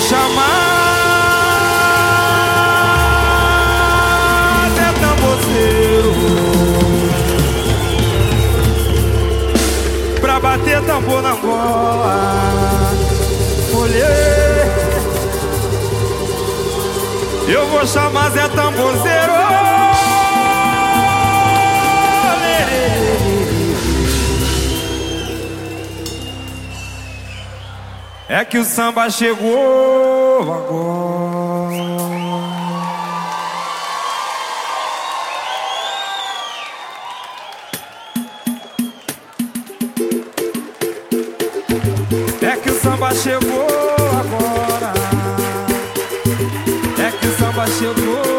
chamar Zé Tambozeiro Pra bater tambor na gola Mulher Eu vou chamar Zé Tambozeiro É que o samba chegou agora. É que o samba chegou agora. É que o samba chegou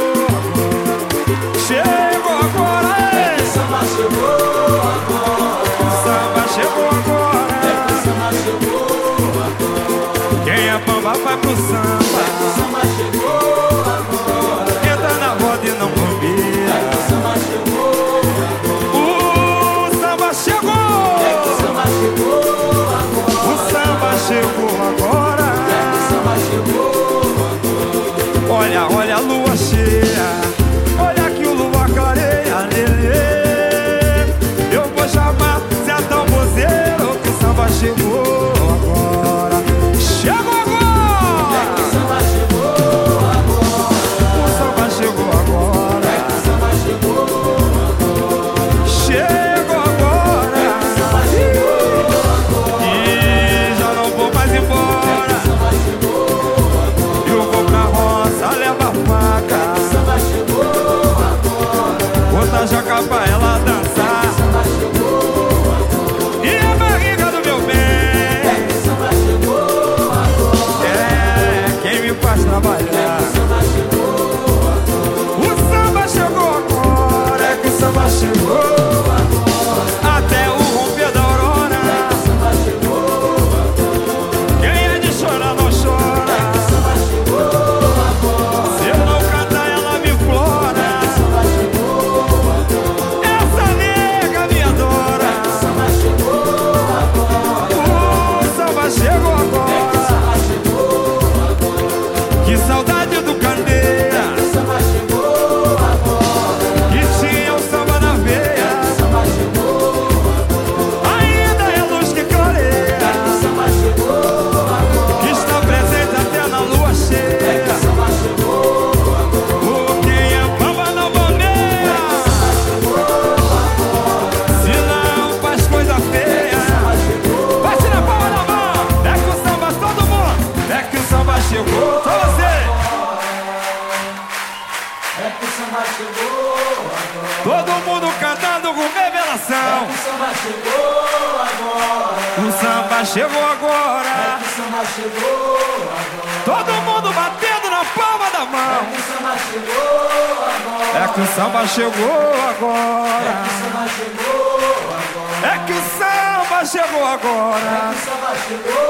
samba. É que o samba chegou agora. Entra na roda e não bobeira. o samba chegou agora. O samba chegou. O samba chegou agora. Samba o samba chegou agora. Olha, olha a lua cheia. Todo mundo cantando com revelação. O samba chegou agora. O samba chegou agora. O samba chegou agora. Todo mundo batendo na palma da mão. O samba chegou agora. É que o samba chegou agora. O samba chegou agora. É que o samba chegou agora. O samba chegou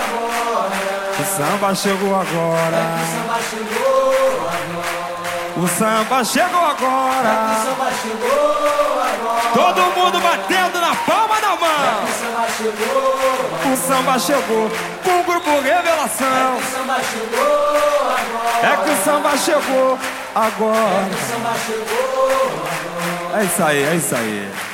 agora. O samba chegou agora. O samba chegou agora. O samba chegou agora. O samba chegou agora. Todo mundo batendo na palma da mão. O samba chegou. O samba chegou com o grupo Revelação. O samba chegou agora. É que o samba chegou agora. O samba chegou agora. É isso aí, é isso aí.